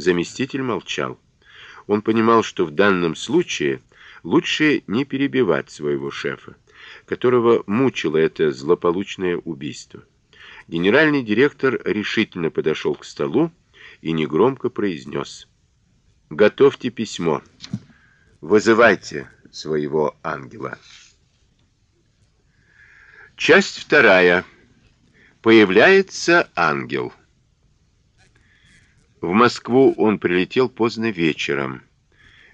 Заместитель молчал. Он понимал, что в данном случае лучше не перебивать своего шефа, которого мучило это злополучное убийство. Генеральный директор решительно подошел к столу и негромко произнес: "Готовьте письмо. Вызывайте своего ангела". Часть вторая. Появляется ангел. В Москву он прилетел поздно вечером.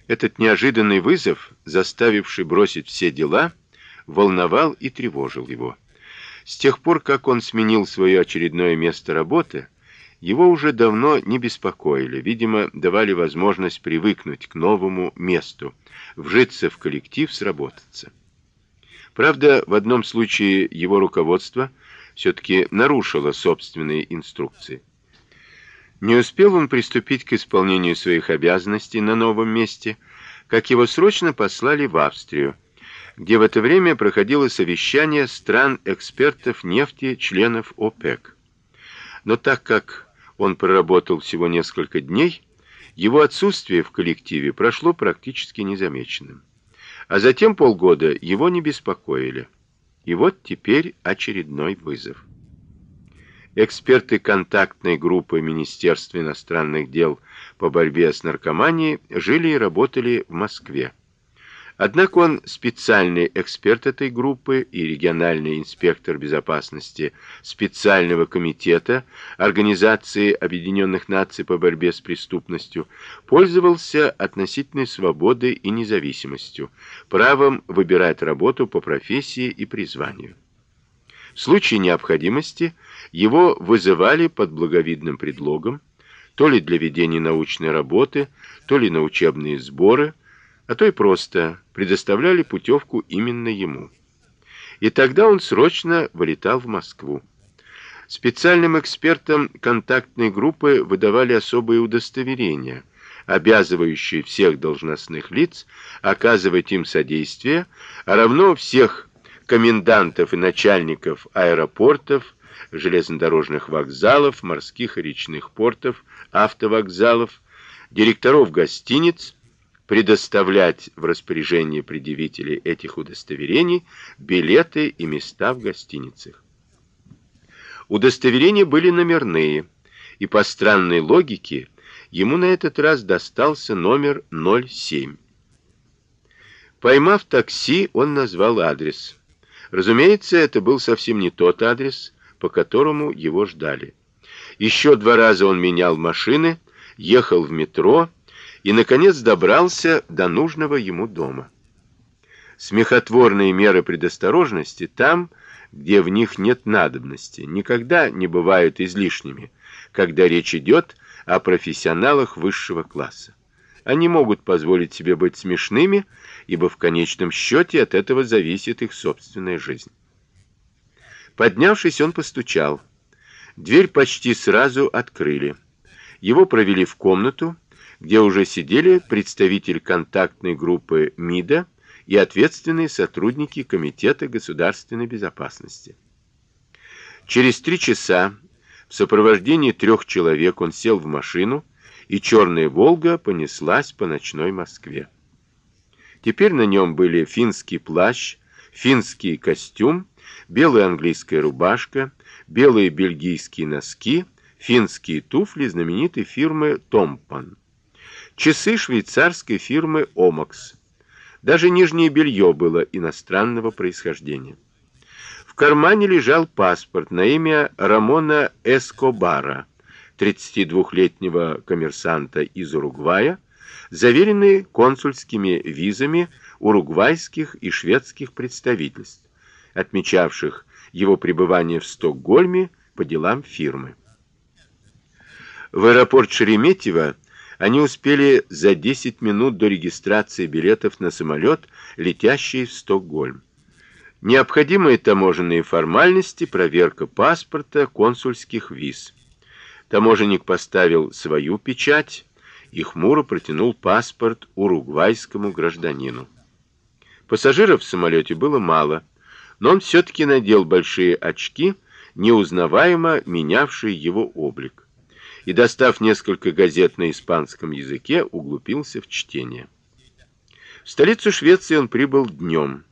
Этот неожиданный вызов, заставивший бросить все дела, волновал и тревожил его. С тех пор, как он сменил свое очередное место работы, его уже давно не беспокоили, видимо, давали возможность привыкнуть к новому месту, вжиться в коллектив, сработаться. Правда, в одном случае его руководство все таки нарушило собственные инструкции. Не успел он приступить к исполнению своих обязанностей на новом месте, как его срочно послали в Австрию, где в это время проходило совещание стран-экспертов нефти, членов ОПЕК. Но так как он проработал всего несколько дней, его отсутствие в коллективе прошло практически незамеченным. А затем полгода его не беспокоили. И вот теперь очередной вызов. Эксперты контактной группы Министерства иностранных дел по борьбе с наркоманией жили и работали в Москве. Однако он специальный эксперт этой группы и региональный инспектор безопасности специального комитета Организации Объединенных Наций по борьбе с преступностью пользовался относительной свободой и независимостью, правом выбирать работу по профессии и призванию. В случае необходимости его вызывали под благовидным предлогом, то ли для ведения научной работы, то ли на учебные сборы, а то и просто предоставляли путевку именно ему. И тогда он срочно вылетал в Москву. Специальным экспертам контактной группы выдавали особые удостоверения, обязывающие всех должностных лиц оказывать им содействие, а равно всех комендантов и начальников аэропортов, железнодорожных вокзалов, морских и речных портов, автовокзалов, директоров гостиниц предоставлять в распоряжение предъявителей этих удостоверений билеты и места в гостиницах. Удостоверения были номерные, и по странной логике ему на этот раз достался номер 07. Поймав такси, он назвал адрес. Разумеется, это был совсем не тот адрес, по которому его ждали. Еще два раза он менял машины, ехал в метро и наконец добрался до нужного ему дома. Смехотворные меры предосторожности там, где в них нет надобности, никогда не бывают излишними, когда речь идет о профессионалах высшего класса. Они могут позволить себе быть смешными, ибо в конечном счете от этого зависит их собственная жизнь. Поднявшись, он постучал. Дверь почти сразу открыли. Его провели в комнату, где уже сидели представитель контактной группы МИДа и ответственные сотрудники комитета государственной безопасности. Через три часа в сопровождении трех человек он сел в машину, и черная Волга понеслась по ночной Москве. Теперь на нем были финский плащ, финский костюм, белая английская рубашка, белые бельгийские носки, финские туфли знаменитой фирмы Томпан часы швейцарской фирмы Омакс. Даже нижнее белье было иностранного происхождения. В кармане лежал паспорт на имя Рамона Эскобара, 32-летнего коммерсанта из Уругвая, заверенный консульскими визами уругвайских и шведских представительств, отмечавших его пребывание в Стокгольме по делам фирмы. В аэропорт Шереметьево они успели за 10 минут до регистрации билетов на самолет, летящий в Стокгольм. Необходимые таможенные формальности, проверка паспорта, консульских виз. Таможенник поставил свою печать и хмуро протянул паспорт уругвайскому гражданину. Пассажиров в самолете было мало, но он все таки надел большие очки, неузнаваемо менявшие его облик и, достав несколько газет на испанском языке, углубился в чтение. В столицу Швеции он прибыл днем.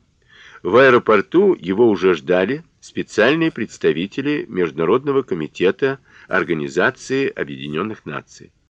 В аэропорту его уже ждали специальные представители Международного комитета Организации Объединенных Наций.